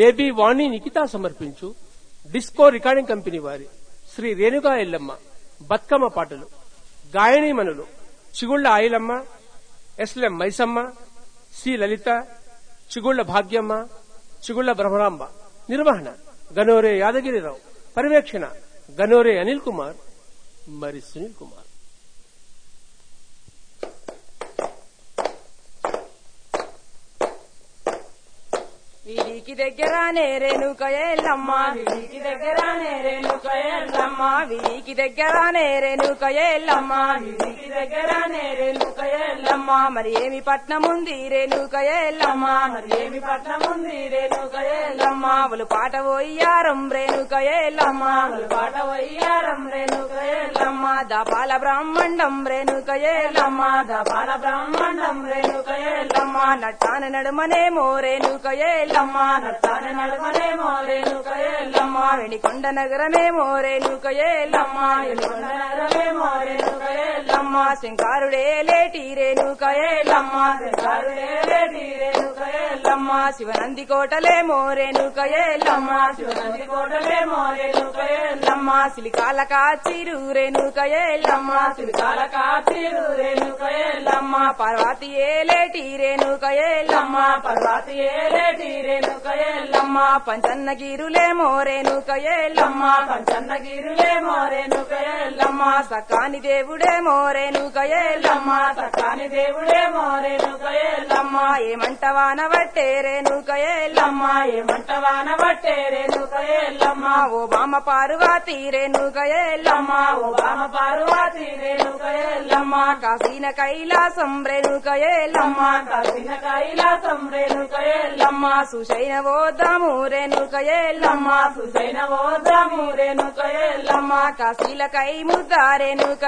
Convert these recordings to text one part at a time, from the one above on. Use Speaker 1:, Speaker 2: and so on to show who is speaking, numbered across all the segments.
Speaker 1: Baby వాణి నిఖిత సమర్పించు. Disco recording company వారి. శ్రీ రేణుగా ఎల్లమ్మ. బతుకమ్మ పాటలు. గాయనీమణులు Chigulla Ailamma. S M Maisamma. C Lalitha. Chigulla Bhagyamma. Chigulla Bhramaramba నిర్వహణ. గనోరే యాదగిరిరావు. పర్యవేక్షణ. గనోరే అనిల్ కుమార్. మరి సునీల్ కుమార్.
Speaker 2: వీడికి దగ్గర నేరేనుక ఎల్లమ్మ వీడికి దగ్గర నేరేనుక ఎల్లమ్మ వీడికి దగ్గర నేరేనుక ఎల్లమ్మ వీడికి దగ్గర నేరేనుక ఎల్లమ్మ మరి ఏమి పట్నం ఉంది రేణుక ఎల్లమ్మ మరి ఏమి పట్నం ఉంది రేణుక ఎల్లమ్మ వాళ్ళు పాట పోయ్యారం రేణుక ఎల్లమ్మ వాళ్ళు పాట పోయ్యారం రేణుక ఎల్లమ్మ దపాల బ్రాహ్మణం రేణుక ఎల్లమ్మ దపాల బ్రాహ్మణం రేణుక ఎల్లమ్మ నట్టాన నడుమనేమో రేణుక ఎల్లమ్మ నట్టాన నడుమనేమో రేణుక ఎల్లమ్మ వెణికొండ నగరమేమో రేణుక ఎల్లమ్మ వెణికొండ శంకారుడే లేటి రేణుక ఎల్లమ్మ శంకారుడే లేటి రేణుక ఎల్లమ్మ శివనంది కోటలే రేణుక ఎల్లమ్మ శివనంది కోటలే రేణుక ఎల్లమ్మ సిలికాల కాచిరు రేణుక ఎల్లమ్మ సిలికాల కాచిరు రేణుక ఎల్లమ్మ పర్వతి ఏలేటి రేణుక ఎల్లమ్మ పర్వతి ఏలేటి రేణుక ఎల్లమ్మ పంచన్న గిరులే రేణుక ఎల్లమ్మ పంచన్న గిరులే రేణుక ఎల్లమ్మ సకాని దేవుడేమో మోరేను ఎల్లమ్మ సకాని దేవుడేమో మోరేను ఎల్లమ్మ ఏమంటవాన బట్టే రేణుక ఎల్లమ్మ ఏమంటవాన బట్టే రేణుక ఎల్లమ్మ ఓ బామ పార్వతి రేణుక ఎల్లమ్మ ఓ బామ పార్వతి రేణుక ఎల్లమ్మ కాసిన కైలాసం రేను ఎల్లమ్మ కాసిన కైలాసం రేను ఎల్లమ్మ సుశైన ఓదాము రేణుక ఎల్లమ్మ సుశైన ఓదాము రేణుక కాశీల కై ముద్దారేను రేణుక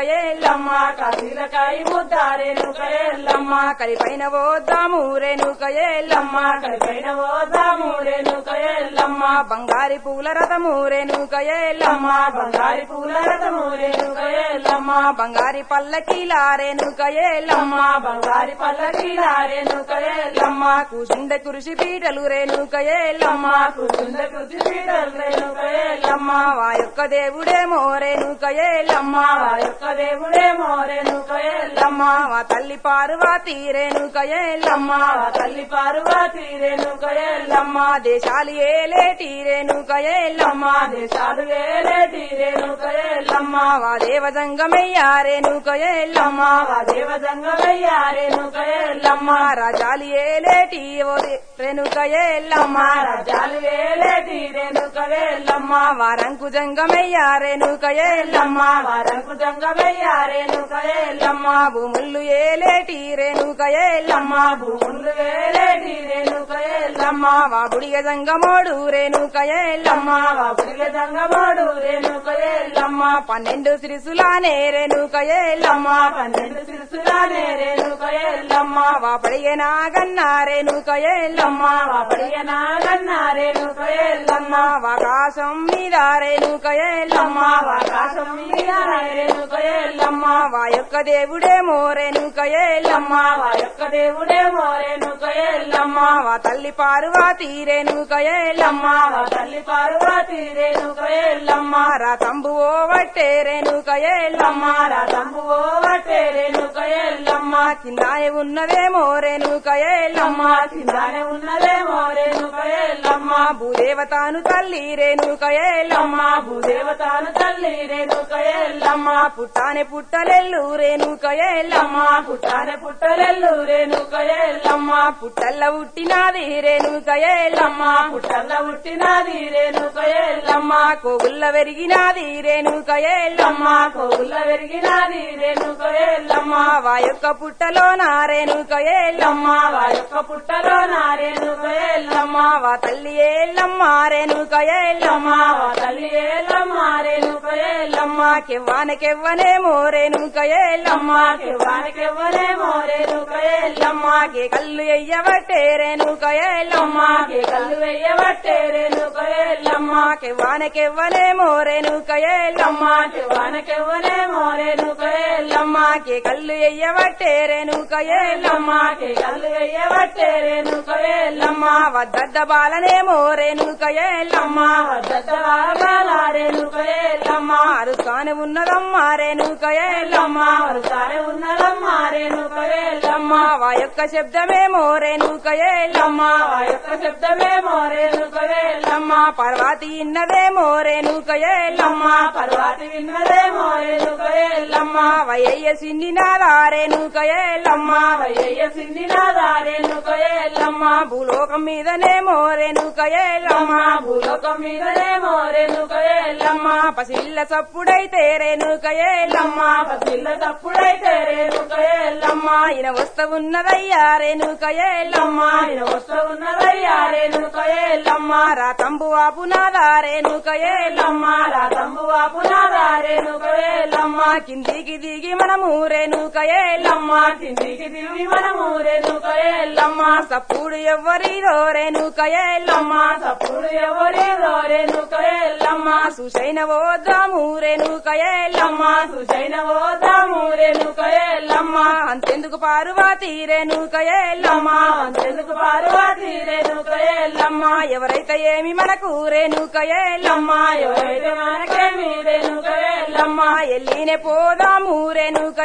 Speaker 2: రేణుక ఎల్లమ్మ కలిపైన ఓదాము రేణుక ఎల్లమ్మ కలిపైన ఓదాము రేణుక ఎల్లమ్మ బంగారి పూల రథము రేణుక ఎల్లమ్మ బంగారి పూల రథము రేణుక ఎల్లమ్మ బంగారి పల్లకీల రేణుక ఎల్లమ్మ బంగారి పల్లకీల రేణుక ఎల్లమ్మ కూసుండ కురిసి పీటలు రేణుక ఎల్లమ్మ కూసుండ కురిసి పీటలు రేణుక ఎల్లమ్మ వా యొక్క దేవుడేమో రేణుక ఎల్లమ్మ వా యొక్క దేవుడేమో రేణుక ఎల్లమ్మ తల్లి పార్వతి రేణుక ఎల్లమ్మ తల్లి పార్వతి రేణుక ఎల్లమ్మ దేశాలు ఏలేటి రేణుక ఎల్లమ్మ దేశాలు ఏలేటి రేణుక ఎల్లమ్మ వా దేవజంగమయ్యా రేణుక ఎల్లమ్మ వా దేవజంగమయ్యా రేణుక ఎల్లమ్మ రాజాలు ఏలేటి ఓ రేణుక ఎల్లమ్మ రాజాలు ఏలేటి రేణుక ఎల్లమ్మ వారంకు జంగమయ్యా రేణుక ఎల్లమ్మ వారంకు జంగమయ్యా రేణుక ఎల్లమ్మ భూములు ఏలేటి రేణుక ఎల్లమ్మ భూములు ఏలేటి రేణుక ఎల్లమ్మ వా బుడిగ జంగమోడు రేణుక ఎల్లమ్మ జంగమోడు రేణుక పన్నెండు సిరిసులానే రేణుక ఎల్లమ్మ పన్నెండు సిరిసులానే రేణుక ఎల్లమ్మ వా నాగన్న రేణుక ఎల్లమ్మ నాగన్న రేణుక ఆకాశం మీద రేణుక ఎల్లమ్మ ఆకాశం మీద రేణుక ఎల్లమ్మ వా యొక్క దేవుడేమో రేణుక ఎల్లమ్మ వా యొక్క దేవుడేమో రేణుక ఎల్లమ్మ వా తల్లి పార్వతి రేణుక ఎల్లమ్మ వా తల్లి పార్వతి రేణుక ఎల్లమ్మ రా తంబు ఓ వట్టే రేణుక ఎల్లమ్మ రా తంబు ఓ వట్టే రేణుక ఎల్లమ్మ కిందానే ఉన్నదేమో రేణుక ఎల్లమ్మ కిందానే ఉన్నదేమో రేణుక ఎల్లమ్మ భూదేవతాను తల్లి రేణుక ఎల్లమ్మ భూదేవతాను తల్లి రేణుక ఎల్లమ్మ పుట్టానే పుట్టలెల్లు రేణుక ఎల్లమ్మ పుట్టానే పుట్టలెల్లు రేణుక ఎల్లమ్మ పుట్టల్ల పుట్టినాది రేణుక ఎల్లమ్మ పుట్టల్ల పుట్టినాది రేణుక ఎల్లమ్మ కోగుల్ల వెరిగినాది రేణుక ఎల్లమ్మ కోగుల్ల వెరిగినాది రేణుక ఎల్లమ్మ వాయొక్క పుట్టలో నా రేణుక ఎల్లమ్మ వాయొక్క పుట్టలో నా రేణుక ఎల్లమ్మ వా తల్లి ఎల్లమ్మ రేణుక ఎల్లమ్మ వా తల్లి ఎల్లమ్మ రేణుక ఎల్లమ్మ కెవ్వానకెవ్వనేమో రేణుక ఎల్లమ్మ కెవ్వానకెవ్వనేమో రేణుక ఎల్లమ్మ కే కళ్ళు ఎయ్యబట్టే రేణుక ఎల్లమ్మ కే కళ్ళు ఎయ్యవట్టే రేణుక ఎల్లమ్మ ఎల్లమ్మ కెవ్వానకెవ్వనే మోరేనుక ఎల్లమ్మ
Speaker 3: కెవ్వనకెవ్వనే మోరేనుక
Speaker 2: కళ్ళు ఎయ్యబట్టే రేణుక ఎల్లమ్మ
Speaker 3: కళ్ళు వెయ్యబట్టే రేణుక
Speaker 2: ఎల్లమ్మ వద్దద్ద బాలనే మోరేనుక ఎల్లమ్మ
Speaker 3: వద్దవారేనుక
Speaker 2: ఎల్లమ్మ అరుసాని ఉన్నదమ్మా రేణుక ఎల్లమ్మ
Speaker 3: వరుసారే ఉన్నదమ్మా రేణుక
Speaker 2: ఎల్లమ్మ వా యొక్క శబ్దమే మోరేనుక ఎల్లమ్మ
Speaker 3: వా యొక్క శబ్దమే మోరేనుక
Speaker 2: ఎల్లమ్మ పర్వాతి ఇన్నదే మోరేనుక ఎల్లమ్మ
Speaker 3: పర్వాతి విన్నదే మోరేనుక
Speaker 2: ఎల్లమ్మ వయ్య సిన్నినాదారేనుక ఎల్లమ్మ
Speaker 3: వయ్య సింధినాదారేనుక
Speaker 2: ఎల్లమ్మ భూలోకం మీదనే మోరేనుక ఎల్లమ్మ
Speaker 3: భూలోకం మీదనే మోరేనుక
Speaker 2: ఎల్లమ్మ పసిల్ల సప్పుడైతే రేణుక ఎల్లమ్మ
Speaker 3: పసిల్ల సప్పుడైతే రేణుక
Speaker 2: ఎల్లమ్మ ఇన వస్త ఉన్నదయ్యా రేణుక ఎల్లమ్మ
Speaker 3: ఇన వస్తూ ఉన్నదయ్యా రేణుక
Speaker 2: ఎల్లమ్మ రాతంబు ఆపునాదా ఎల్లమ్మ
Speaker 3: రాతంబు వాపునాదా
Speaker 2: కిందికి దిగి మనము రేణుక
Speaker 3: కిందికి దిగి మనము రేణుక
Speaker 2: సప్పుడు ఎవ్వరిదో రేణుక సప్పుడు
Speaker 3: తప్పుడు ఎవరేదో రేణుక
Speaker 2: ఎల్లమ్మ సుసైన వద్దాము రేణుక ఎల్లమ్మ
Speaker 3: సుజైన పోతాము
Speaker 2: అంతెందుకు పార్వతి రేణుక
Speaker 3: అంతెందుకు పార్వతి రేణుక
Speaker 2: ఎవరైతే ఏమి మనకు రేణుక ఎల్లమ్మ
Speaker 3: ఎవరైతే మనకేమి రేణుక
Speaker 2: ఎల్లమ్మ ఎల్లినే పోదాము రేణుక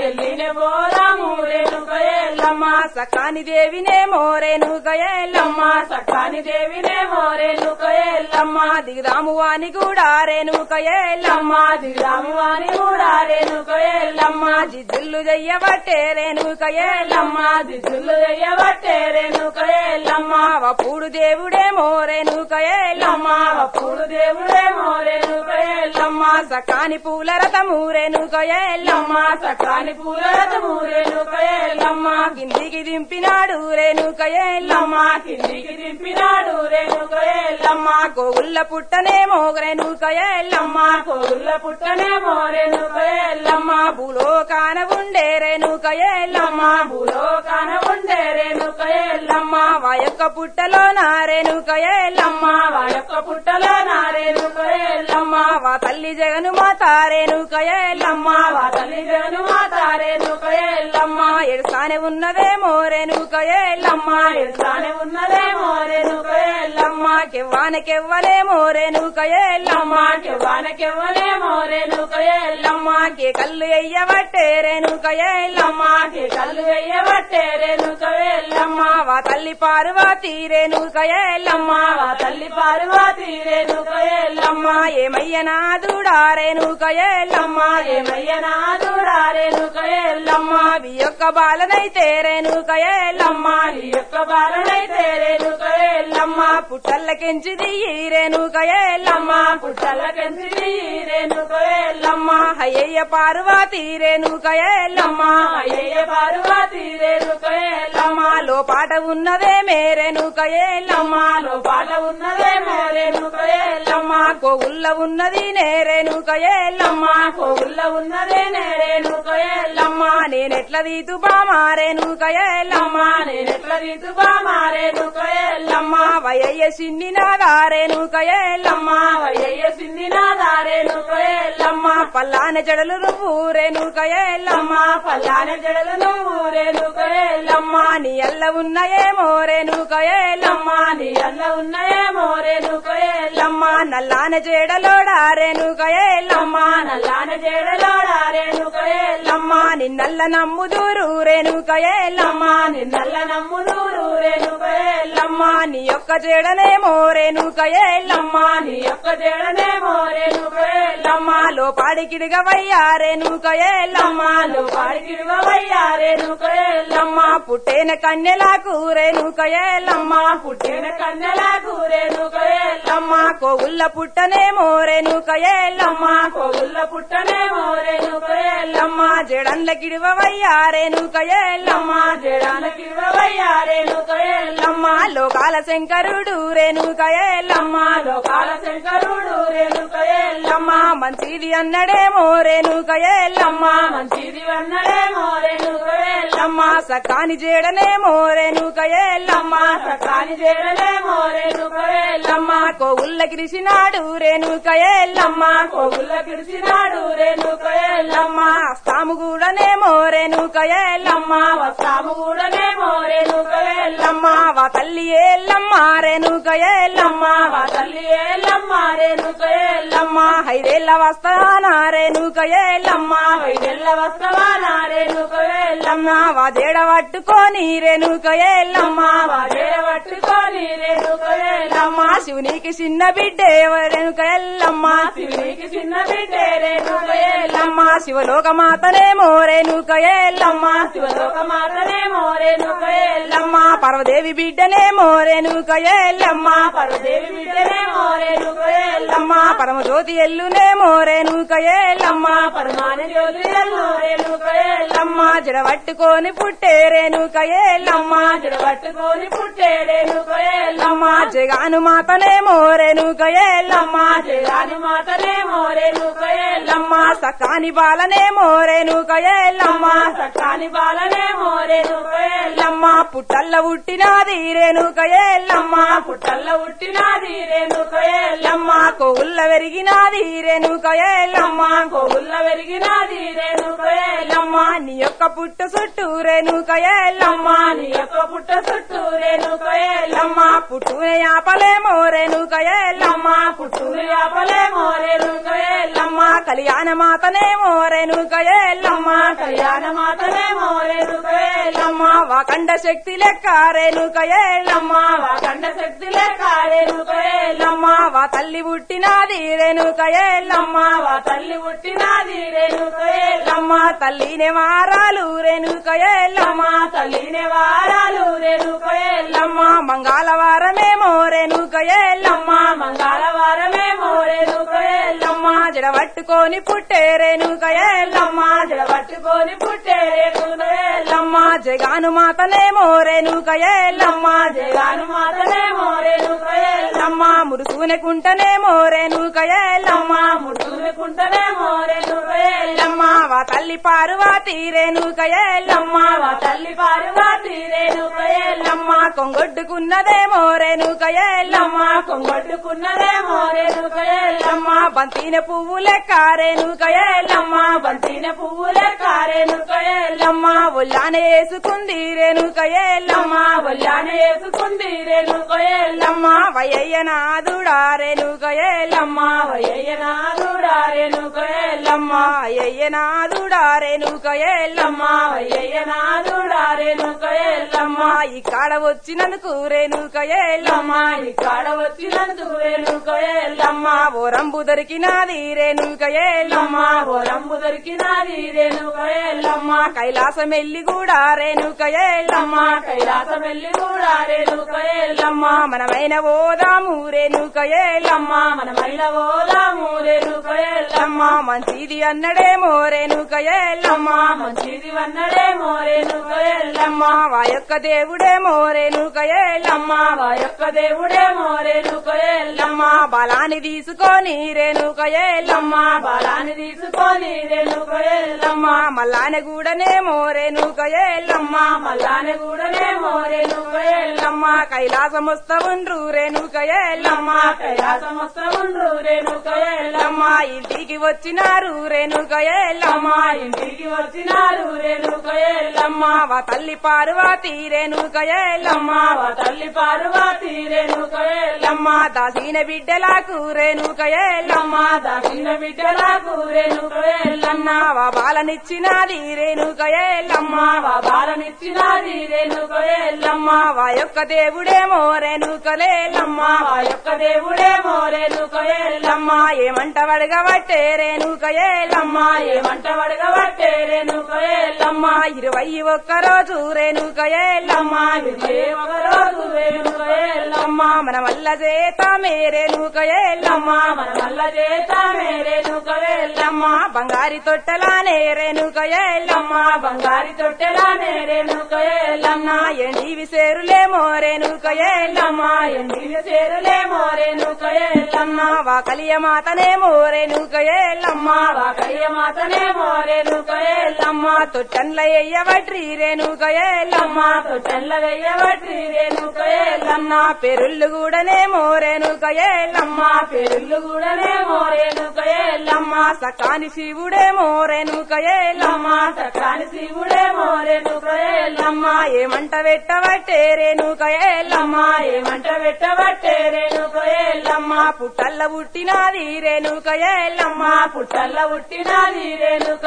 Speaker 3: ఎల్లినే పోదాము రేణుక
Speaker 2: ఎల్లమ్మ సకాని దేవినేమో రేణుక ఎల్లమ్మ
Speaker 3: సకాని దేవినేమో రేణుక
Speaker 2: ఎల్లమ్మ దిగుదాము వాని కూడా రేణుక ఎల్లమ్మ
Speaker 3: దిగాము వాణి కూడా రేణుక
Speaker 2: ఎల్లమ్మ జిజ్జులు చెయ్యబట్టే రేణుక ఎల్లమ్మ
Speaker 3: దిశులు చెయ్యబట్టే రేణుక
Speaker 2: ఎల్లమ్మ వప్పుడు దేవుడేమో రేణుక ఎల్లమ్మ
Speaker 3: అప్పుడు దేవుడేమో రేణుక
Speaker 2: లమ్మా సకాని పూల రథము రేణుక ఎల్లమ్మ
Speaker 3: సకాని పూలరథము రేణుక
Speaker 2: ఎల్లమ్మ కిందికి దింపినాడు రేణుక లమ్మా
Speaker 3: కిందికి దింపినాడు రేణుక
Speaker 2: ఎల్లమ్మ కోగుల్ల పుట్టనేమో రేణుక ఎల్లమ్మ
Speaker 3: కోగుళ్ళ పుట్టనేమో రేణుక
Speaker 2: లమ్మా భూలోకాన ఉండే రేణుక ఎల్లమ్మ
Speaker 3: భూలోకాన ఉండే రేణుక
Speaker 2: ఎల్లమ్మ. వాయొక్క పుట్టలో నా రేణుక ఎల్లమ్మ
Speaker 3: వాయొక్క పుట్టలో నా రేణుక
Speaker 2: ఎల్లమ్మ. వా తల్లి జగను మాత రేణుక ఎల్లమ్మ
Speaker 3: వా తల్లి జగను మాత రేణుక
Speaker 2: ఎల్లమ్మ. ఎడసానే ఉన్నదేమో రేణుక ఎల్లమ్మ
Speaker 3: ఎడసానే ఉన్నదేమో రేణుక
Speaker 2: ఎల్లమ్మ. కెవ్వానకెవ్వనేమో రేణుక ఎల్లమ్మ
Speaker 3: వానకెవ్వనేమో రేణుక
Speaker 2: ఎల్లమ్మ. కే కళ్ళు ఎయ్యబట్టే రేణుక ఎల్లమ్మ
Speaker 3: కళ్ళు వెయ్యబట్టే రేణుక
Speaker 2: ఎల్లమ్మ వా తల్లి పార్వతి రేణుక ఎల్లమ్మ
Speaker 3: వా తల్లి పార్వతి రేణుక
Speaker 2: ఎల్లమ్మ ఏమయ్య నాదుడా రేణుక ఎల్లమ్మ
Speaker 3: ఏమయ్య నాదుడా రేణుక
Speaker 2: ఎల్లమ్మ వి యొక్క బాలనైతే రేణుక ఎల్లమ్మ
Speaker 3: నీ యొక్క బాలనైతే రేణుక
Speaker 2: ఎల్లమ్మ పుట్టల్లకెంచి దియ్యి రేణుక ఎల్లమ్మ
Speaker 3: పుట్టలకెంచి రేణుక
Speaker 2: ఎల్లమ్మ హయ్యయ్య పార్వతి రేణుక ఎల్లమ్మ
Speaker 3: అయ్యయ్య పార్వతి రేణుక
Speaker 2: ఎల్లమ్మ ఉన్నదే మే లో
Speaker 3: పాట ఉన్నదే రేణుక
Speaker 2: ఎల్లమ్మ కోగుల్ల ఉన్నది నే రేణుక
Speaker 3: ఉన్నదే రేణుక
Speaker 2: నేనెట్ల దీతు బామా రేణుక
Speaker 3: నేనెట్ల దీతు మారేణుక
Speaker 2: ఎల్లమ్మ వయ్య సిన్ని నాదా రేణుక ఎల్లమ్మ
Speaker 3: అయ్యయ్య సిందినాదా రేణుక
Speaker 2: పల్లానే పల్లాన జడలు నువ్వు రేణుక
Speaker 3: పల్లాన జడలు నువ్వు రేణుక
Speaker 2: నీ అల్ల ఉన్నాయే మోరే ఎల్లమ్మ
Speaker 3: నీ అల్ల ఉన్నాయే మోరే
Speaker 2: ఎల్లమ్మ నల్లాన జడలోడా రేణుక
Speaker 3: నల్లాన జడలోడా రేణుక
Speaker 2: నిన్నల్ల నమ్ముదూరు రేణుక
Speaker 3: నిన్నల్ల నమ్మునూరు రేణుక
Speaker 2: నీ యొక్క జడనేమో రేణుక ఎల్లమ్మ
Speaker 3: నీ యొక్క జడనేమో రేణుక
Speaker 2: ఎల్లమ్మ లోపాడికిడిగవయ్యా రేణుక ఎల్లమ్మ
Speaker 3: పాడికిడువయ్యా రేణుక
Speaker 2: ఎల్లమ్మ. పుట్టేన కన్యలకు రేణుక ఎల్లమ్మ.
Speaker 3: పుట్టేన కన్నెలకు రేణుక
Speaker 2: ఎల్లమ్మ. కోగుల్ల పుట్టనేమో రేణుక ఎల్లమ్మ.
Speaker 3: కోగుళ్ళ పుట్టనేమో రేణుక
Speaker 2: ఎల్లమ్మ. జడంల కిడివవయ్యా రేణుక ఎల్లమ్మ.
Speaker 3: జడాలకిడువయ్యా రేణుక
Speaker 2: ఎల్లమ్మ. లోకాల శంకరుడు రేణుక ఎల్లమ్మ
Speaker 3: లోకాల శంకరుడు రేణుక
Speaker 2: ఎల్లమ్మ మంచిది అన్నడేమో రేణుక ఎల్లమ్మ
Speaker 3: మంచిది అన్నడేమో రేణుక
Speaker 2: ఎల్లమ్మ సకాని జేడనేమో రేణుక ఎల్లమ్మ
Speaker 3: సకాని జడనేమో రేణుక
Speaker 2: ఎల్లమ్మ కోవుల్ల గిరిసినాడు రేణుక ఎల్లమ్మ
Speaker 3: కోగుల్ల కిడిసినాడు రేణుక ఎల్లమ్మ
Speaker 2: అస్తాము కూడానేమో రేణుక ఎల్లమ్మ
Speaker 3: వస్తాము కూడానేమో రేణుక ఎల్లమ్మ
Speaker 2: ఎల్లమ్మ తల్లి ఎల్లమ్మ రేణుక ఎల్లమ్మ
Speaker 3: తల్లి ఎల్లమ్మ రేణుక ఎల్లమ్మ
Speaker 2: ఎల్లమ్మ వస్తానా రేణుక ఎల్లమ్మ
Speaker 3: వైదెల్ల వస్తవానా రేణుక ఎల్లమ్మ
Speaker 2: ఎల్లమ్మ పట్టుకొని రేణుక ఎల్లమ్మ
Speaker 3: వాజేడ పట్టుకొని రేణుక
Speaker 2: శివునికి చిన్న బిడ్డే రేణుక ఎల్లమ్మ
Speaker 3: శివునికి చిన్న బిడ్డే రేణుక ఎల్లమ్మ
Speaker 2: శివలోక మాతనేమో రేణుక ఎల్లమ్మ
Speaker 3: శివలోక మాతనేమో రేణుక ఎల్లమ్మ
Speaker 2: పర్వదేవి బిడ్డ రేణుక ఎల్లమ్మ
Speaker 3: పరదేవి బిడ్డనేమో రేణుక ఎల్లమ్మ
Speaker 2: ఎల్లమ్మ పరమజ్యోతి ఎల్లునే మోరేను ఎల్లమ్మ
Speaker 3: పరమాన జ్యోతి ఎల్లు రేణుక ఎల్లమ్మ
Speaker 2: ఎల్లమ్మ జడ పట్టుకొని పుట్టే రేణుక ఎల్లమ్మ
Speaker 3: జడ పట్టుకొని పుట్టే
Speaker 2: జగాను మాతనే మోరేను ఎల్లమ్మ సకాని బాలనే మోరేను ఎల్లమ్మ
Speaker 3: సకాని బాలనే మోరేను ఎల్లమ్మ
Speaker 2: పుట్టల్ల పుట్టినాది రేణుక ఎల్లమ్మ
Speaker 3: పుట్టల్ల ఉట్టినాది రేణుక ఎల్లమ్మ
Speaker 2: ఎల్లమ్మ కోవుల్ల పెరిగినాది రేణుక ఎల్లమ్మ
Speaker 3: కోవుల్ల పెరిగినాది రేణుక ఎల్లమ్మ
Speaker 2: నీ యొక్క పుట్టు చుట్టూ రేణుక ఎల్లమ్మ
Speaker 3: నీ యొక్క పుట్ట చుట్టూ రేణుక ఎల్లమ్మ
Speaker 2: పుట్టునే ఆపలేమో రేణుక ఎల్లమ్మ
Speaker 3: పుట్టుని ఆపలేమో రేణుక ఎల్లమ్మ
Speaker 2: కళ్యాణ మాతనేమో మోరేను ఎల్లమ్మ
Speaker 3: కళ్యాణ మాతనే మోరేను ఎల్లమ్మ
Speaker 2: వాకండ శక్తి లెక్క రేణుక ఎల్లమ్మ
Speaker 3: వాకండ శక్తి లేక రేణుక
Speaker 2: వా తల్లి పుట్టినాది రేణుక ఎల్లమ్మ
Speaker 3: వా తల్లి పుట్టినాది రేణుక ఎల్లమ్మ
Speaker 2: తల్లినే వారాలు రేను ఎల్లమ్మ
Speaker 3: తల్లినే వారాలు రేను ఎల్లమ్మ
Speaker 2: మంగళవారమే మోరేను రేణుక మంగళవారమే
Speaker 3: మోరేను రేణుక ఎల్లమ్మ
Speaker 2: పట్టుకొని పుట్టే రేణుక
Speaker 3: జడ పట్టుకొని పుట్టే రేణుక
Speaker 2: జగాను మాతనేమో రేణుక ఎల్లమ్మ
Speaker 3: జగాను మాతనేమో రేణుక ఎల్లమ్మ
Speaker 2: ఎల్లమ్మ మురుసునే కుంటనేమో రేణుక ఎల్లమ్మ
Speaker 3: ముట్టుకుంటనేమో రేణుక ఎల్లమ్మ
Speaker 2: వా తల్లి పార్వతి రేణుక ఎల్లమ్మ
Speaker 3: వా తల్లి పార్వతి రేణుక ఎల్లమ్మ
Speaker 2: ఎల్లమ్మ కొంగొడ్డుకున్నదేమో రేణుక బంతిన పువ్వు లెక్క రేణుక ఎల్లమ్మ
Speaker 3: బంతిన పువ్వులే కారేణుక ఎల్లమ్మ
Speaker 2: ఎల్లమ్మ ఒళ్ళానే వేసుకుంది రేణుక ఎల్లమ్మ
Speaker 3: వల్లాన వేసుకుంది రేణుక ఎల్లమ్మ
Speaker 2: ఎల్లమ్మ వయ్యయ్య నాదుడా
Speaker 3: వయ్యనాథుడా రేణుక ఎల్లమ్మ
Speaker 2: ఎల్లమ్మ అయ్యయ్య నాదుడా రేణుక ఎల్లమ్మ
Speaker 3: వయ్యనాథుడా
Speaker 2: ఇక్కడ వచ్చినందుకు రేణుక ఎల్లమ్మ
Speaker 3: ఇక్కడ వచ్చినందుకు రేణుక ఎల్లమ్మ
Speaker 2: ఓరంబు దొరికినది రేణుక ఎల్లమ్మ
Speaker 3: గోరంబు దొరికినాది రేణుక ఎల్లమ్మ
Speaker 2: కైలాసం ఎల్లి కూడా రేణుక ఎల్లమ్మ
Speaker 3: కైలాసం ఎల్లి కూడా రేణుక ఎల్లమ్మ
Speaker 2: మనమైన ఓదాము రేణుక ఎల్లమ్మ
Speaker 3: మనమైన ఓదాము రేణుక ఎల్లమ్మ
Speaker 2: మంచిది అన్నడేమో రేణుక ఎల్లమ్మ
Speaker 3: మంచిది వన్నడేమో రేణుక ఎల్లమ్మ
Speaker 2: వాయొక్క వా యొక్క దేవుడేమో రేణుక ఎల్లమ్మ
Speaker 3: వాయొక్క దేవుడేమో రేణుక ఎల్లమ్మ
Speaker 2: బలాన్ని తీసుకొని రేణుక ఎల్లమ్మ
Speaker 3: బలాన్ని తీసుకొని రేణుక ఎల్లమ్మ
Speaker 2: మల్లానే గూడనేమో రేణుక ఎల్లమ్మ
Speaker 3: మల్లానే కూడానేమో రేణుక ఎల్లమ్మ
Speaker 2: ఎల్లమ్మ కైలాసం వస్తవుండ్రు రేణుక ఎల్లమ్మ
Speaker 3: కైలాసం వస్త్రముండ్రు రేణుక ఎల్లమ్మ
Speaker 2: ఇంటికి వచ్చినారు రేణుక ఎల్లమ్మ
Speaker 3: ఇంటికి వచ్చినారు రేణుక ఎల్లమ్మ
Speaker 2: వా తల్లి పార్వతి రేణుక ఎల్లమ్మ
Speaker 3: మా తల్లి పార్వతి రేణుక ఎల్లమ్మ
Speaker 2: దాసిన బిడ్డలకు రేణుక ఎల్లమ్మ
Speaker 3: దాచిన బిడ్డలకు రేణుక
Speaker 2: వా బాలనిచ్చినది రేణుక ఎల్లమ్మ
Speaker 3: మా బాలనిచ్చినది రేణుక
Speaker 2: వా యొక్క దేవుడేమో రేణుకలేల్లమ్మ
Speaker 3: మా యొక్క దేవుడేమో రేణుక ఎల్లమ్మ
Speaker 2: ఏమంట వడగబట్టే రేణుక ఎల్లమ్మ
Speaker 3: ఏమంట వడగబట్టే రేణుక ఎల్లమ్మ
Speaker 2: ఇరవై ఒక్క రోజు రేణుక ఎల్లమ్మ
Speaker 3: ఏ ఒక రోజు రేణుక ఎల్లమ్మ
Speaker 2: ఎల్లమ్మ మన వల్ల చేతామే రేణుక ఎల్లమ్మ
Speaker 3: మన వల్ల చేతామే రేణుక ఎల్లమ్మ
Speaker 2: బంగారి తొట్టలానే రేణుక ఎల్లమ్మ
Speaker 3: బంగారి తొట్టెలానే రేణుక ఎల్లమ్మ
Speaker 2: ఎండివి సేరులేమో రేణుక ఎల్లమ్మ
Speaker 3: ఎండిన చేరులేమో రేణుక ఎల్లమ్మ
Speaker 2: ఎల్లమ్మ మాతనేమో రేణుక ఎల్లమ్మ
Speaker 3: మాతనేమో రేణుక ఎల్లమ్మ
Speaker 2: ఎల్లమ్మ ఎయ్యవట్రి రేణుక ఎల్లమ్మ
Speaker 3: తొట్టెల్ల వెయ్యవట్రి రేణుక ఎల్లమ్మ
Speaker 2: పెరుళ్ళు కూడానేమో మోరేనుక ఎల్లమ్మ
Speaker 3: పెరుళ్ళు కూడానేమో మోరేనుక
Speaker 2: ఎల్లమ్మ సకాని శివుడే మోరేనుక ఎల్లమ్మ
Speaker 3: సకాని శివుడే మోరేనుక
Speaker 2: ఎల్లమ్మ ఏమంట పెట్టబట్టే రేణుక ఎల్లమ్మ
Speaker 3: ఏమంట పెట్టబట్టే రేణుక
Speaker 2: ఎల్లమ్మ పుట్టల్ల పుట్టినది రేణుక ఎల్లమ్మ
Speaker 3: పుట్టల్ల పుట్టినది రేణుక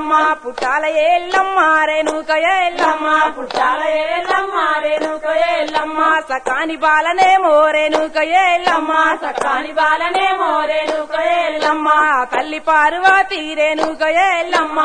Speaker 2: ఎల్లమ్మ పుట్టాల ఎల్లమ్మ రేణుక ఎల్లమ్మ
Speaker 3: పుట్టాల ఏలమ్మ రేణుక
Speaker 2: ఎల్లమ్మ సకాని బాలనే మోరేనుక ఎల్లమ్మ
Speaker 3: సకాని బాలనే మోరేనుక
Speaker 2: ఎల్లమ్మ తల్లి పార్వతి రేణుక ఎల్లమ్మ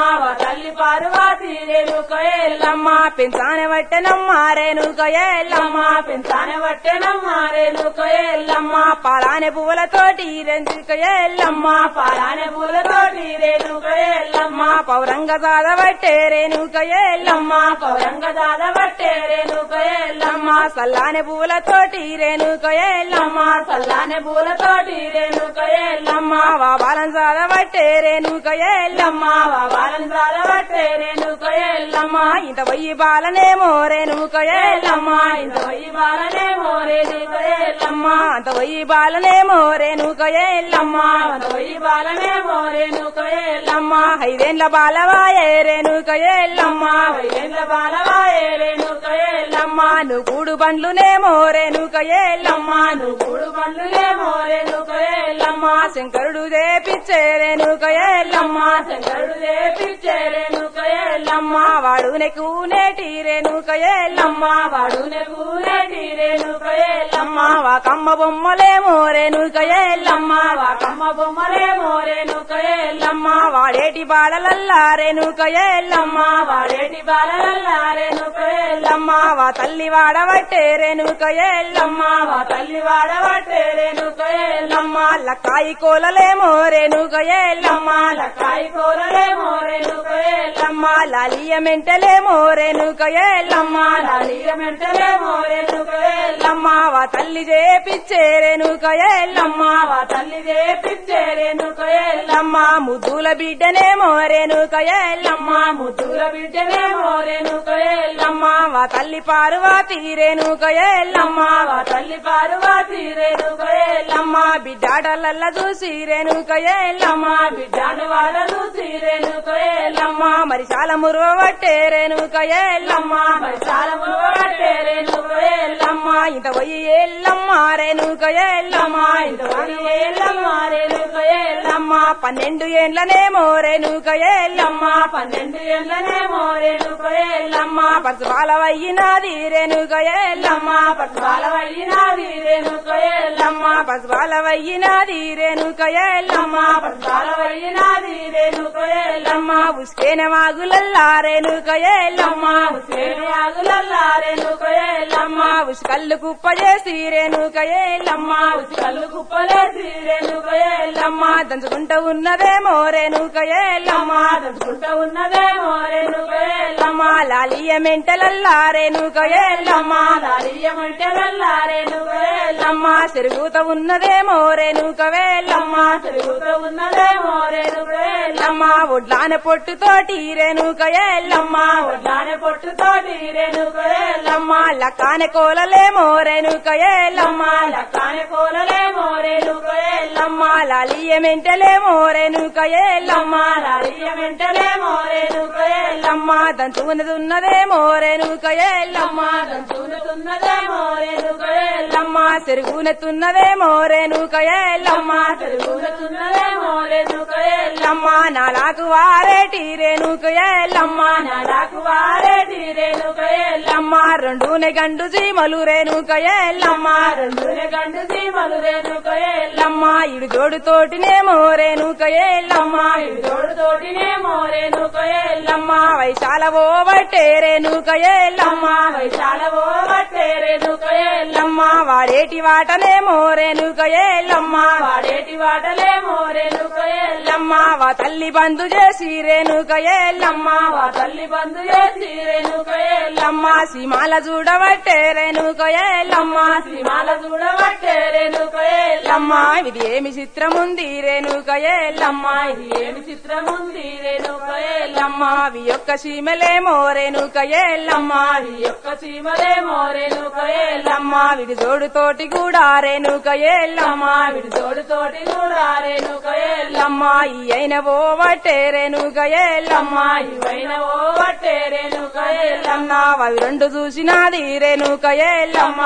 Speaker 3: తల్లి పార్వతి రేణుక
Speaker 2: ఎల్లమ్మ పెంచాన వట్టెనమ్మ రేణుక ఎల్లమ్మ
Speaker 3: పెంచానే పట్టెనమ్మ రేణుక
Speaker 2: ఎల్లమ్మ పాలానే పువ్వులతోటి రెందుక ఎల్లమ్మ
Speaker 3: పారానే పూలతోటి రేణుక
Speaker 2: ఎల్లమ్మ పౌరంగ సాధవట్టే రేణుక ఎల్లమ్మ
Speaker 3: పౌరంగ దాద పట్టే రేణుక
Speaker 2: ఎల్లమ్మ సల్లానే పూలతోటి రేణుక ఎల్లమ్మ
Speaker 3: సల్లానే పూలతోటి రేణుక
Speaker 2: ఎల్లమ్మ వా బాలం సాధవట్టే రేణుక ఎల్లమ్మ
Speaker 3: వాబాలం దాద పట్టే రేణుక
Speaker 2: ఎల్లమ్మ ఇంత వయ్యి బాలనేమో రేణుక ఎల్లమ్మ ఇంత
Speaker 3: వయ్యి బాలనే మోరేణుక
Speaker 2: ఎల్లమ్మ అంత వయ్యి బాలనేమో రేణుక ఎల్లమ్మ
Speaker 3: వయ్యి బాలనే మోరేణుక
Speaker 2: ఎల్లమ్మ ఐదేండ్ల బాలవాయే రేణుక ఎల్లమ్మ
Speaker 3: ఎంత బాలవాయే రేణుక
Speaker 2: ఎల్లమ్మ నువ్వు కూడు బండ్లునేమో రేణుక ఎల్లమ్మ నువ్వు
Speaker 3: మూడు బండ్లులే మోరేణుక
Speaker 2: ఎల్లమ్మ శంకరుడు దేపిచ్చే రేణుక ఎల్లమ్మ
Speaker 3: శంకరుడు దేపిచ్చే రేణుక
Speaker 2: ఎల్లమ్మ వాడు నెకు రేణుక ఎల్లమ్మ
Speaker 3: వాడు నెక్కునేటి రేణుక
Speaker 2: ఎల్లమ్మ వాకమ్మ బొమ్మలే మోరేనుక ఎల్లమ్మ
Speaker 3: వాకమ్మ బొమ్మలే మోరేనుక
Speaker 2: ఎల్లమ్మ వాడేటి బాడలల్లా రేణుక ఎల్లమ్మ
Speaker 3: వాడేటి బాలలల్లా రేణుక
Speaker 2: ఎల్లమ్మ వా తల్లి వాడవట్టే రేణుక ఎల్లమ్మ
Speaker 3: వా తల్లి వాడవట్టే రేణుక
Speaker 2: ఎల్లమ్మ లక్కాయి కోలలేమో రేణుక ఎల్లమ్మ
Speaker 3: లక్కాయి కూరలే మోరేణుక
Speaker 2: ఎల్లమ్మ లాలియ మెంటలేమో రేణుక ఎల్లమ్మ
Speaker 3: లాలియ మెంటలే మోరేణుక
Speaker 2: ఎల్లమ్మ వా తల్లి చేపిచ్చే రేణుక ఎల్లమ్మ
Speaker 3: వా తల్లి చేపిచ్చే రేణుక
Speaker 2: ఎల్లమ్మ ముద్దుల బిడ్డనేమో రేణుక ఎల్లమ్మ
Speaker 3: ముద్దుల బిడ్డనేమో రేణుక
Speaker 2: ఎల్లమ్మ వా తల్లి పార్వతి రేణుక ఎల్లమ్మ
Speaker 3: వా తల్లి పార్వతి రేణుక
Speaker 2: ఎల్లమ్మ బిడ్డాడలల్ల చూసి రేణుక ఎల్లమ్మ
Speaker 3: బిడ్డాడు వాళ్ళ చూసి రేణుక
Speaker 2: ఎల్లమ్మ మరి చాలా మురువబట్టే రేణుక ఎల్లమ్మ
Speaker 3: మరి చాలా మునుగబట్టే రేణుక
Speaker 2: ఎల్లమ్మ ఇంత పోయి ఎల్లమ్మ రేణుక ఎల్లమ్మ ఇంత పోయి
Speaker 3: ఎల్లమ్మ రేణుక
Speaker 2: ఎల్లమ్మ పన్నెండు ఏండ్లనేమో రేణుక ఎల్లమ్మ
Speaker 3: పన్నెండు ఏళ్ళనే మోరేణుక
Speaker 2: ఎల్లమ్మ పసుపాలవయ్యినాది రేణుక ఎల్లమ్మ
Speaker 3: పట్టుబాలవయ్యినాది రేణుక
Speaker 2: ఎల్లమ్మ పసుపాలవయ్యినాది రేణుక ఎల్లమ్మ
Speaker 3: పట్టుబాలవయ్యినాది రేణుక
Speaker 2: ఎల్లమ్మ ఉస్కేనమా వాగులల్లా రేణుక ఎల్లమ్మ
Speaker 3: ఆగులల్లా రేణుక
Speaker 2: ఉసుకల్లు కుప్ప చేసి రేణుక ఎల్లమ్మ
Speaker 3: కళ్ళు కుప్పలేసి రేణుక
Speaker 2: ఎల్లమ్మ దంచుకుంట ఉన్నదేమో రేణుక ఎల్లమ్మ
Speaker 3: దంచుకుంటూ ఉన్నదే మోరేణుక
Speaker 2: ఎల్లమ్మ లాలియ మెంటలల్లా రేణుక ఎల్లమ్మ
Speaker 3: లాలియమంటే వల్లా రేణుక
Speaker 2: ఎల్లమ్మ చెరుగుత ఉన్నదేమో రేణుక వేల్లమ్మ
Speaker 3: తిరుగుతూ ఉన్నదే మోరేణుక
Speaker 2: ఎల్లమ్మ ఒడ్లాన పొట్టుతోటి రేణుక ఎల్లమ్మ
Speaker 3: దాని పొట్టుతోటి రేణుక
Speaker 2: ఎల్లమ్మ లక్కాన కోలలేమో రేణుక ఎల్లమ్మ
Speaker 3: లక్కాని కూలలే మోరేణుక
Speaker 2: ఎల్లమ్మ లాలియ మెంటలేమో రేణుక ఎల్లమ్మ
Speaker 3: లాలియమెంటలే మోరేణుక
Speaker 2: ఎల్లమ్మ దంచుకున్నది ఉన్నదేమో రేణుక ఎల్లమ్మ
Speaker 3: దంచుతున్నదే మోరేణుక
Speaker 2: ఎల్లమ్మ చెరుగునెత్తున్నదేమో రేణుక ఎల్లమ్మ
Speaker 3: తిరుగుతున్నదే మోరేణుక
Speaker 2: ఎల్లమ్మ నాలాకు వారేటి రేణుక ఎల్లమ్మ
Speaker 3: నాకు వారేటి రేణుక
Speaker 2: ఎల్లమ్మ రెండునే గండు జీమలు రేణుక ఎల్లమ్మ
Speaker 3: రెండునే గండు సీమలు రేణుక
Speaker 2: ఇడు జోడు తోటినేమో రేణుక ఎల్లమ్మ
Speaker 3: తోడు తోటినే మోరేణుక
Speaker 2: వైశాలవో వైశాల ఓబట్టే రేణుక ఎల్లమ్మ
Speaker 3: వైశాల
Speaker 2: వాడేటి వాటనేమో రేణుక
Speaker 3: వాడేటి వాటలే మోరేణుక
Speaker 2: వా తల్లి బంధు చేసి రేణుక
Speaker 3: వా తల్లి బంధు చేసి రేణుక
Speaker 2: సీమాల చూడబట్టే రేణుక ఎల్లమ్మ
Speaker 3: శ్రీమాల చూడబట్టే రేణుక
Speaker 2: ఎల్లమ్మ ఇది ఏమి చిత్రముంది రేణుక ఎల్లమ్మ
Speaker 3: ఇది ఏమి చిత్రముంది రేణుక ఎల్లమ్మ
Speaker 2: అవి యొక్క సీమలేమో రేణుక ఎల్లమ్మ
Speaker 3: ఈ యొక్క చీమలేమో రేణుక ఎల్లమ్మ
Speaker 2: ఎల్లమ్మ జోడుతోటి కూడా రేణుక ఎల్లమ్మ
Speaker 3: విడి తోడుతోటి కూడా రేణుక ఎల్లమ్మ
Speaker 2: ఈ అయిన ఓవటే రేణుక ఎల్లమ్మ
Speaker 3: ఇవైన ఓ వట్టే రేణుక ఎల్లమ్మ
Speaker 2: అవి రెండు చూసినాది రేణుక ఎల్లమ్మ.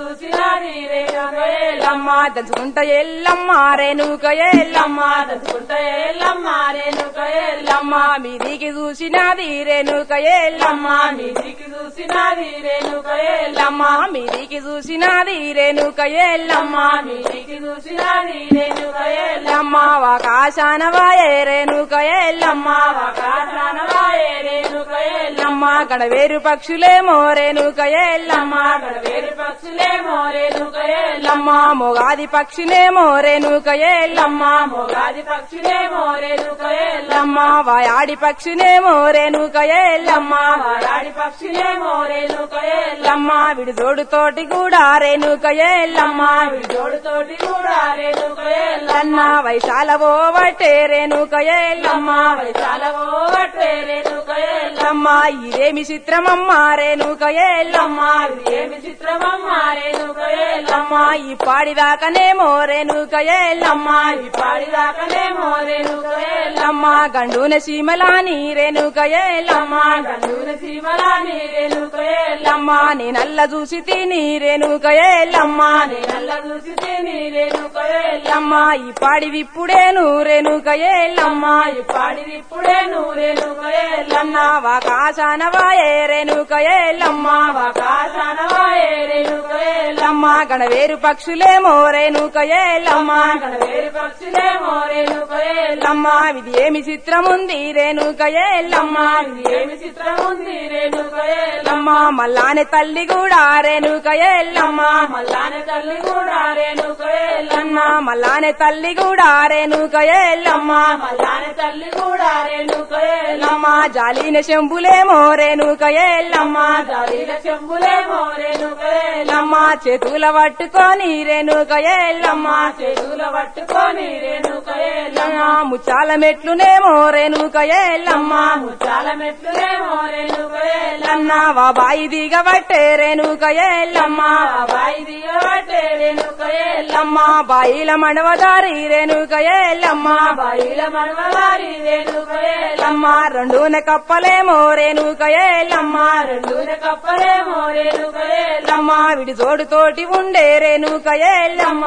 Speaker 3: చూసినది రేణుక ఎల్లమ్మ.
Speaker 2: తెలుసుకుంట ఎల్లమ్మ రేణుక ఎల్లమ్మ.
Speaker 3: దసుకుంట ఎల్లమ్మ రేణుక ఎల్లమ్మ.
Speaker 2: మీదికి చూసినాది రేణుక ఎల్లమ్మ.
Speaker 3: మీదికి చూసినది రేణుక ఎల్లమ్మ.
Speaker 2: మీదికి చూసినాది రేణుక ఎల్లమ్మ.
Speaker 3: మీదికి చూసినది రేణుక ఎల్లమ్మ.
Speaker 2: ఆకాశాన వాయే రేణుక ఎల్లమ్మ.
Speaker 3: రేణుక
Speaker 2: గడవేరు పక్షులేమో రేణుక ఎల్లమ్మ.
Speaker 3: వేరు పక్షులేమో రేణుక ఎల్లమ్మ
Speaker 2: ఎల్లమ్మ మొగాది ఎల్లమ్మ వాయాడి విడి జోడుతోటి కూడా రేణుక ఎల్లమ్మ
Speaker 3: జోడుతోటి కూడా రేణుక ఎల్లమ్మ
Speaker 2: ఎల్లన్న వైశాలవో వటే రేణుక ఎల్లమ్మ
Speaker 3: చాలా ఓవట్టే రేణుక ఎల్లమ్మ
Speaker 2: ఎల్లమ్మ ఇదేమి చిత్రమమ్మ రేణుక ఎల్లమ్మ
Speaker 3: ఏమి చిత్రమమ్మ రేణుక ఎల్లమ్మ
Speaker 2: ఈ పాడిదాకనేమో రేణుక ఎల్లమ్మ
Speaker 3: ఈ పాడిదాకనేమో రేణుక ఎల్లమ్మ
Speaker 2: గండూన గండున సీమలాని రేణుక ఎల్లమ్మ
Speaker 3: గండూర సీమలాని రేణుక ఎల్లమ్మ
Speaker 2: ఎల్లమ్మ చూసి తిని రేణుక ఎల్లమ్మ
Speaker 3: నల్ల చూసి తిని రేణుక ఎల్లమ్మ
Speaker 2: ఈ పాడివిప్పుడే విప్పుడేను రేణుక
Speaker 3: ఈ పాడివిప్పుడే ఇప్పుడే నువ్వు రేణుక ఎల్లమ్మ
Speaker 2: ఎల్లన్న వాకాశాన వాయే రేణుక ఎల్లమ్మ
Speaker 3: ఆకాశానవాయే రేణుక ఎల్లమ్మ
Speaker 2: ఎల్లమ్మ గణవేరు పక్షులేమో రేణుక ఎల్లమ్మ
Speaker 3: వేరు పక్షులేమో రేణుక ఎల్లమ్మ
Speaker 2: ఎల్లమ్మ ఇది ఏమి చిత్రముంది రేణుక ఎల్లమ్మ
Speaker 3: ఏమి చిత్రముంది రేణుక ఎల్లమ్మ
Speaker 2: ఎల్లమ్మ మల్లాని తల్లి కూడా రేణుక ఎల్లమ్మ
Speaker 3: మల్లాని తల్లి కూడా రేణుక ఎల్లమ్మ
Speaker 2: ఎల్లన్న మల్లాని తల్లి కూడా రేణుక ఎల్లమ్మ
Speaker 3: మల్లాని తల్లి కూడా రేణుక ఎల్లమ్మ
Speaker 2: ఎల్లమ్మ జాలిన శంభులేమో రేణుక ఎల్లమ్మ
Speaker 3: జాలీల ఎల్లమ్మ
Speaker 2: చేతుల పట్టుకొని రేణుక ఎల్లమ్మ
Speaker 3: చేతుల పట్టుకొని రేణుక ఎల్లమ్మ
Speaker 2: ఎల్లమ్మ ముచ్చాల మెట్లునేమో రేణుక ఎల్లమ్మ
Speaker 3: చాలా మెట్లులేమో రేణుక ఎల్లమ్మ
Speaker 2: ఎల్లన్న వా బాయి దిగబట్టే రేణుక ఎల్లమ్మ
Speaker 3: బాయి దిగబట్టే రేణుక ఎల్లమ్మ
Speaker 2: ఎల్లమ్మ బాయిల మడవదారి రేణుక ఎల్లమ్మ
Speaker 3: బాయిల మనవవారి రేణుక ఎల్లమ్మ
Speaker 2: ఎల్లమ్మ రెండున కప్పలేమో రేణుక ఎల్లమ్మ
Speaker 3: రెండున కప్పలేమో రేణుక ఎల్లమ్మ
Speaker 2: విడి జోడుతోటి ఉండే రేణుక ఎల్లమ్మ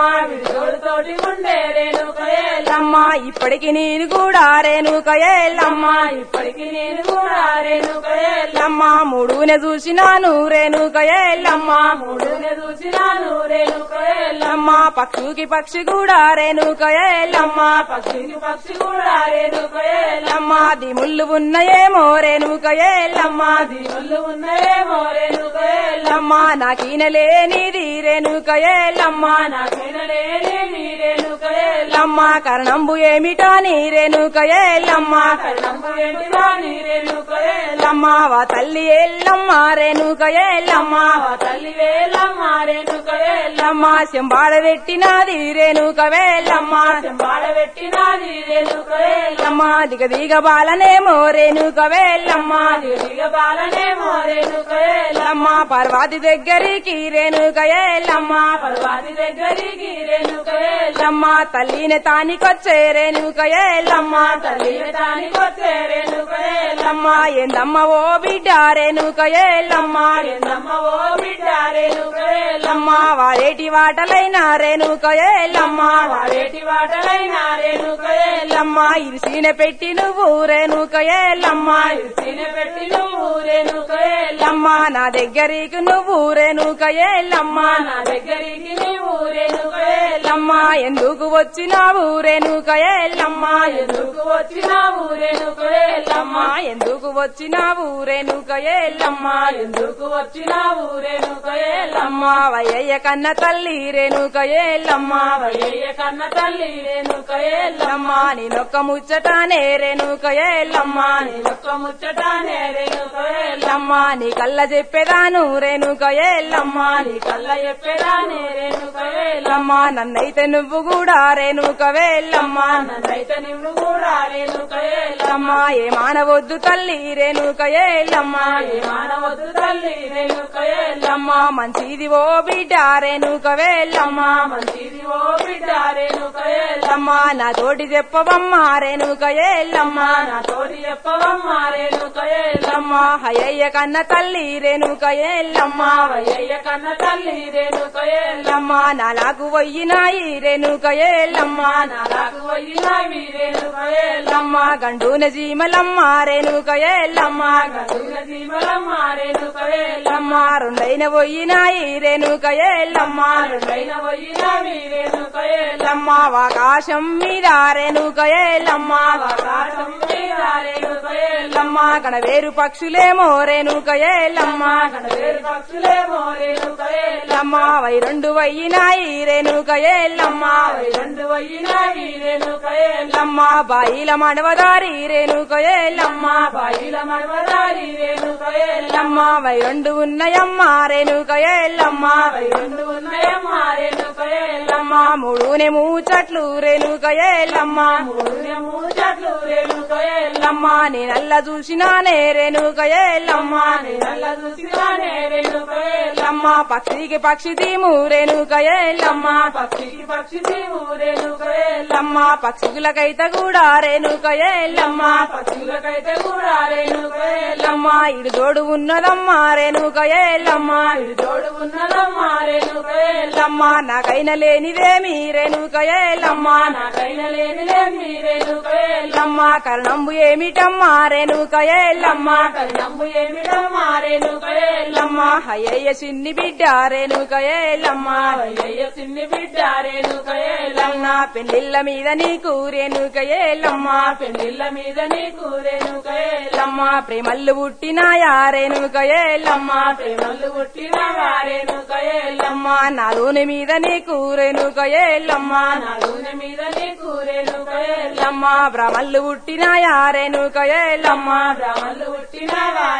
Speaker 3: తోటి ఉండే రేణుక ఎల్లమ్మ
Speaker 2: ఎల్లమ్మ ఇప్పటికి నేను కూడా రేణుక ఎల్లమ్మ
Speaker 3: ఇప్పటికి నేను కూడా రేణుక ఎల్లమ్మ
Speaker 2: ఎల్లమ్మ మూడునే చూసినాను రేణుక ఎల్లమ్మ
Speaker 3: మూడునే చూసినాను రేణుక ఎల్లమ్మ
Speaker 2: ఎల్లమ్మ పక్షుకి పక్షి కూడా రేణుక ఎల్లమ్మ
Speaker 3: పక్షికి పక్షి కూడా రేణుక ఎల్లమ్మ
Speaker 2: ఎల్లమ్మ దిముళ్ళు ఉన్నాయేమో రేణుక ఎల్లమ్మ
Speaker 3: దీవులు ఉన్నాయేమో రేణుక ఎల్లమ్మ
Speaker 2: ఎల్లమ్మ నాకీనలేనిది రేణుక ఎల్లమ్మ
Speaker 3: నాకైన లేని రేణుక ఎల్లమ్మ
Speaker 2: ఎల్లమ్మ కరణంబు ఏమిటా నీ రేణుక ఎల్లమ్మ
Speaker 3: కళ్ళంబు ఏంటిదాని రేణుక ఎల్లమ్మ
Speaker 2: ఎల్లమ్మ వా తల్లి ఎల్లమ్మ రేణుక ఎల్లమ్మ
Speaker 3: ఆ తల్లి వేలమ్మ రేణుక ఎల్లమ్మ
Speaker 2: ఎల్లమ్మ శంబాడ పెట్టినది రేణుక వేల్లమ్మ
Speaker 3: బాడబెట్టినాది రేణుక ఎల్లమ్మ
Speaker 2: ఎల్లమ్మ దిగ దిగ బాలనేమో రేణుక వేల్లమ్మ
Speaker 3: దిగ బాలనేమో రేణుక ఎల్లమ్మ
Speaker 2: ఎల్లమ్మ పర్వాది దగ్గరికి రేణుక ఎల్లమ్మ
Speaker 3: పర్వాది దగ్గరికి రేణుక ఎల్లమ్మ
Speaker 2: తల్లిని తానికొచ్చే రేణుక ఎల్లమ్మ
Speaker 3: తల్లిని దానికొచ్చే రేణుక
Speaker 2: ఏందమ్మ ఓ బిడ్డ రేణుక ఎల్లమ్మ
Speaker 3: ఎందమ్మ ఓ బిడ్డ రేణుక ఎల్లమ్మ
Speaker 2: ఎల్లమ్మ వారేటి వాటలైన రేణుక ఎల్లమ్మ
Speaker 3: వారేటి వాటలైన రేణుక ఎల్లమ్మ
Speaker 2: ఇరిసిన పెట్టి నువ్వు రేణుక ఎల్లమ్మ
Speaker 3: తిని పెట్టి నువ్వు రేణుక ఎల్లమ్మ
Speaker 2: నా దగ్గరికి నువ్వు రేణుక ఎల్లమ్మ
Speaker 3: నా దగ్గరికి నీవు రేణుక ఎల్లమ్మ
Speaker 2: ఎందుకు వచ్చినావు రేణుక ఎల్లమ్మ
Speaker 3: ఎందుకు వచ్చినావు రేణుక ఎల్లమ్మ
Speaker 2: ఎందుకు వచ్చినావు రేణుక ఎల్లమ్మ
Speaker 3: ఎందుకు వచ్చినావు రేణుక ఎల్లమ్మ
Speaker 2: ఎల్లమ్మ కన్న తల్లి రేణుక ఎల్లమ్మ
Speaker 3: వయ్యయ్య కన్న తల్లి రేణుక ఎల్లమ్మ
Speaker 2: నేనొక్క ముచ్చటానే రేణుక ఎల్లమ్మ
Speaker 3: నేనొక్క ముచ్చటానే రేణుక ఎల్లమ్మ
Speaker 2: నీ కళ్ళ చెప్పేదాను రేణుక ఎల్లమ్మ
Speaker 3: నీ కళ్ళ చెప్పేదానే రేణుక ఎల్లమ్మ
Speaker 2: నన్నైతే నువ్వు కూడా రేణుక ఎల్లమ్మ
Speaker 3: నన్నైతే నువ్వు కూడా రేణుక ఎల్లమ్మ
Speaker 2: ఏ మానవద్దు తల్లి రేణుక ఎల్లమ్మ
Speaker 3: ఏ మానవద్దు తల్లి రేణుక ఎల్లమ్మ
Speaker 2: మంచిది ఓ బిడ్డ రేణుక ఎల్లమ్మ
Speaker 3: మంచిది ఓ బిడ్డ రేణుక ఎల్లమ్మ
Speaker 2: నా తోటి చెప్పవమ్మ రేణుక ఎల్లమ్మ
Speaker 3: నా తోటి చెప్పవమ్మ రేణుక ఎల్లమ్మ
Speaker 2: హయ్య కన్న తల్లి రేణుక ఎల్లమ్మ
Speaker 3: వయ్యయ్య కన్న తల్లి రేణుక ఎల్లమ్మ
Speaker 2: ఎల్లమ్మ నాలాగు వయ్యినాయి రేణుక ఎల్లమ్మ
Speaker 3: నాకు వయ్యినాయి రేణుక ఎల్లమ్మ
Speaker 2: గండూన జీమలమ్మ రేణుక ఎల్లమ్మ
Speaker 3: గండూన జీవలమ్మ రేణుక ఎల్లమ్మ
Speaker 2: రెండైన వయ్యినాయి రేణుక ఎల్లమ్మ
Speaker 3: రెండైన వయ్యినాయి రేణుక
Speaker 2: ఆకాశం మీద రేణుక ఎల్లమ్మ
Speaker 3: ఆకాశం మీద రేణుక ఎల్లమ్మ
Speaker 2: ఎల్లమ్మ కడవేరు పక్షులేమో రేణుక ఎల్లమ్మ
Speaker 3: వేరు పక్షులేమో రేణుక ఎల్లమ్మ
Speaker 2: ఎల్లమ్మ వై రెండు వయ్యినాయి రేణుక ఎల్లమ్మ
Speaker 3: రెండు పోయినవి రేణుక ఎల్లమ్మ
Speaker 2: ఎల్లమ్మ బాయిల మడవదారి రేణుక ఎల్లమ్మ
Speaker 3: బాయిల మడవదారి రేణుక ఎల్లమ్మ
Speaker 2: ఎల్లమ్మ వై రెండు ఉన్నయమ్మ రేణుక ఎల్లమ్మ
Speaker 3: రెండు ఉన్నాయమ్మ రేణుక ఎల్లమ్మ
Speaker 2: మూడునే మూచట్లు రేణుక ఎల్లమ్మ
Speaker 3: మూడునే మూచట్లు రేణుక ఎల్లమ్మ
Speaker 2: నేనల్ల చూసినానే రేణుక ఎల్లమ్మ
Speaker 3: నల్ల చూసినానే రేణుక ఎల్లమ్మ
Speaker 2: పక్షికి పక్షి తీము రేణుక ఎల్లమ్మ
Speaker 3: పక్షికి పక్షి తీము రేణుక ఎల్లమ్మ
Speaker 2: పక్షులకైతే కూడా రేణుక ఎల్లమ్మ
Speaker 3: పక్షులకైతే కూడా రేణుక ఎల్లమ్మ
Speaker 2: ఇడు జోడు ఉన్నదమ్మా రేణుక ఎల్లమ్మ
Speaker 3: తోడు ఉన్నదమ్మ రేణుక ఎల్లమ్మ
Speaker 2: నాకైన లేనిదేమి ఇదే ఎల్లమ్మ
Speaker 3: నాకైన లేనిలేమి ఏమిటమ్మా ఎల్లమ్మ
Speaker 2: ఎల్లమ్మ కరణంబు ఏమిటమ్మా రేణుక అయ్యయ్య
Speaker 3: కళ్యాణము
Speaker 2: చిన్ని బిడ్డ రేణుక
Speaker 3: అయ్యయ్య సిన్ని బిడ్డ రేణుక
Speaker 2: పెళ్ళిళ్ళ మీద నీకు రేణుక
Speaker 3: పెళ్ళిళ్ళ మీద నీకు రేణుక
Speaker 2: ప్రేమల్లు పుట్టినాయా రేణుక ప్రేమల్లు
Speaker 3: ప్రేమలు పుట్టిన రేణుక ఎల్లమ్మ
Speaker 2: మీద నీకు రేణుక ఎల్లమ్మ
Speaker 3: నా నూనె మీద నీకు రేణుక ఎల్లమ్మ
Speaker 2: ఎల్లమ్మ భ్రమల్లు పుట్టినాయా రేణుక ఎల్లమ్మ
Speaker 3: బ్రాహ్మణులు పుట్టిన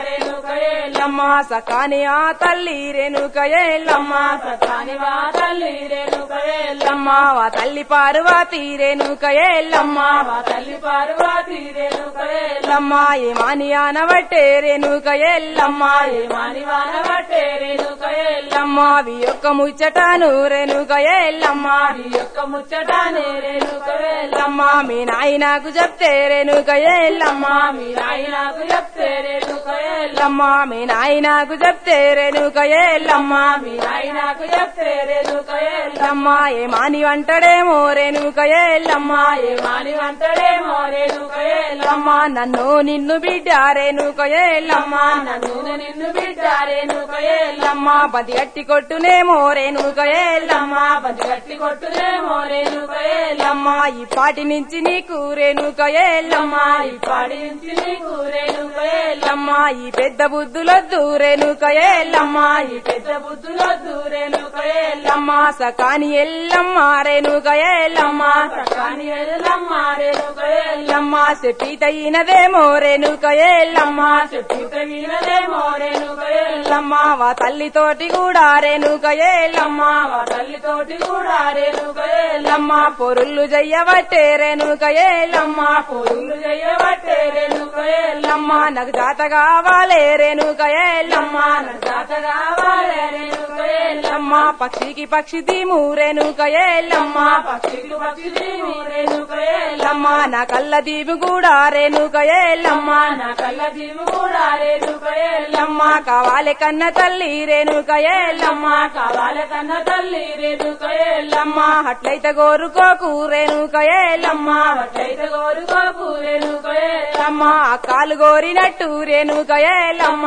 Speaker 3: రేణుక ఎల్లమ్మ
Speaker 2: సకాని ఆ తల్లి రేను ఎల్లమ్మ
Speaker 3: సకాని వా తల్లి రేను ఎల్లమ్మ
Speaker 2: వా తల్లి పార్వతి రేణుక ఎల్లమ్మ
Speaker 3: వా తల్లి పార్వతి రేణుక ఎల్లమ్మ
Speaker 2: ఏమాని ఆనవట్టే రేను ఎల్లమ్మ
Speaker 3: ఏమాని వానవట్టే రేను రేణుక
Speaker 2: వి యొక్క ముచ్చటను రేణుక ఎల్లమ్మ
Speaker 3: ఈ యొక్క ముచ్చటానే రేణుక ఎల్లమ్మ
Speaker 2: ఎల్లమ్మ మీ నాయనకు చెప్తే రేణుక ఎల్లమ్మ
Speaker 3: మీ నాయనకు చెప్తే రేణుక
Speaker 2: మీ నాయనకు చెప్తే రేణుక ఎల్లమ్మ
Speaker 3: మీ నాయనకు చెప్తే రేణుక ఎల్లమ్మ
Speaker 2: ఎల్లమ్మ ఏమాని అంటడేమో రేణుక ఎల్లమ్మ
Speaker 3: ఏ మాని వంటడేమో రేణుక ఎల్లమ్మ
Speaker 2: నన్ను నిన్ను బిడ్డ రేణుక ఎల్లమ్మ
Speaker 3: నన్ను నిన్ను బిడ్డ రేణుక ఎల్లమ్మ
Speaker 2: ఎల్లమ్మ గట్టి కొట్టునేమో రేణుక ఎల్లమ్మ
Speaker 3: పది గట్టి కొట్టునేమో రేణుక ఎల్లమ్మ
Speaker 2: ఎల్లమ్మ ఈ పాటి నుంచి నీకు రేణుక ఎల్లమ్మ
Speaker 3: ఈ నుంచి నీకు రేణుక ఎల్లమ్మ
Speaker 2: ఈ పెద్ద బుద్ధులొద్దు రేణుక ఎల్లమ్మ
Speaker 3: ఈ పెద్ద బుద్ధులొద్దు రేణుక ఎల్లమ్మ
Speaker 2: సకాని ఎల్లమ్మ రేణుక ఎల్లమ్మ
Speaker 3: కాని ఎల్లమ్మ రేణుక ఎల్లమ్మ
Speaker 2: ఎల్లమ్మ చెప్పితయినదేమో రేణుక ఎల్లమ్మ
Speaker 3: చెప్పిత రేణుక ఎల్లమ్మ
Speaker 2: వా తల్లితోటి కూడా రేణుక ఎల్లమ్మ
Speaker 3: తల్లితోటి కూడా రేణుక ఎల్లమ్మ
Speaker 2: పొరుళ్ళు జయ్యవట్టే రేణుక ఎల్లమ్మ
Speaker 3: జయ్య ఎల్లమ్మ
Speaker 2: నాకు జాత కావాలే రేణుక ఎల్లమ్మ
Speaker 3: జాత కావాలే రేణుక. ఎల్లమ్మ
Speaker 2: పక్షికి పక్షి తీము రేణుక ఎల్లమ్మ
Speaker 3: పక్షికి పక్షి తీము రేణుక ఎల్లమ్మ
Speaker 2: నా కళ్ళ దీపు కూడా రేణుక ఎల్లమ్మ
Speaker 3: నా కళ్ళ దీవు కూడా రేణుక ఎల్లమ్మ
Speaker 2: కావాలి కన్న తల్లి రేణుక ఎల్లమ్మ
Speaker 3: కావాలే కన్న తల్లి రేణుక ఎల్లమ్మ
Speaker 2: అట్లయితే కోరుకోకు రేణుక ఎల్లమ్మ
Speaker 3: వట్టయితే కోరుకోకు రేణుక ఎల్లమ్మ
Speaker 2: అక్కాలు కోరినట్టు రేణుక ఎల్లమ్మ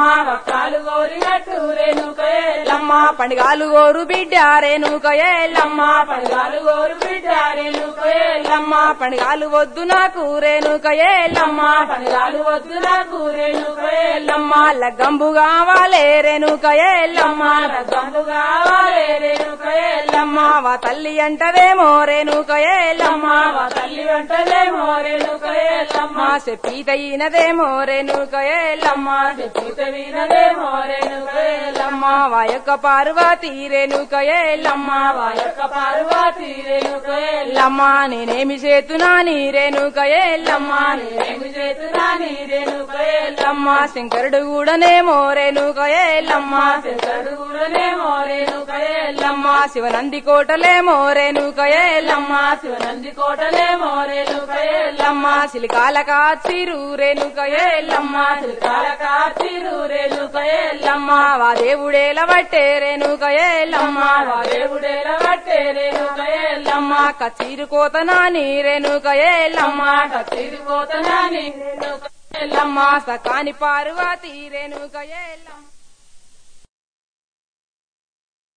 Speaker 3: కాలు కోరినట్టు రేణుక ఎల్లమ్మ
Speaker 2: పండుగాలు గోరు బిడ్డ రేణుక ఎల్లమ్మ
Speaker 3: పడగాలు కోరు బిడ్డ రేణుక ఎల్లమ్మ
Speaker 2: పండుగాలు వద్దు నాకు రేణుక ఎల్లమ్మ
Speaker 3: పడగాలు వద్దు నాకు రేణుక ఎల్లమ్మ
Speaker 2: లగ్గంబు కావాలే రేణుక ఎల్లమ్మ
Speaker 3: రగ్గంబు కావాలే రేణుక ఎల్లమ్మ
Speaker 2: వా తల్లి అంటదేమో రేణుక ఎల్లమ్మ
Speaker 3: వా తల్లి వెంటనేమో రేణుక ఎల్లమ్మ
Speaker 2: మా చెప్పితయినదేమో రేణుక ఎల్లమ్మ
Speaker 3: పూత వీనదేమో రేణుక ఎల్లమ్మ
Speaker 2: ఎల్లమ్మ వాయొక్క పార్వతి రేణుక ఎల్లమ్మ
Speaker 3: మా యొక్క పార్వతి రేణుక ఎల్లమ్మ
Speaker 2: నేనేమి చేతునా నీ రేణుక ఎల్లమ్మ
Speaker 3: ఏమి చేతున్నా నీ రేణుక ఎల్లమ్మ
Speaker 2: శంకరుడు కూడానేమో రేణుక ఎల్లమ్మ
Speaker 3: చదువులనేమో రేణుక ఎల్లమ్మ
Speaker 2: ఎల్లమ్మ శివనంది కోటలేమో రేణుక ఎల్లమ్మ
Speaker 3: శివనంది కోటలేమో రేణుక ఎల్లమ్మ
Speaker 2: సిలికాల కాచిరు రేణుక ఎల్లమ్మ
Speaker 3: కాలకాచిరు రేణుక ఎల్లమ్మ
Speaker 2: వా దేవుడేల బట్టే రేణుక ఎల్లమ్మ
Speaker 3: దేవుడేల బట్టే రేణుక ఎల్లమ్మ
Speaker 2: కచీరు కోతనాని రేణుక ఎల్లమ్మ
Speaker 3: తిరిగిపోతున్నా నీ రేణుక
Speaker 2: ఎల్లమ్మ సకాని పార్వతి రేణుక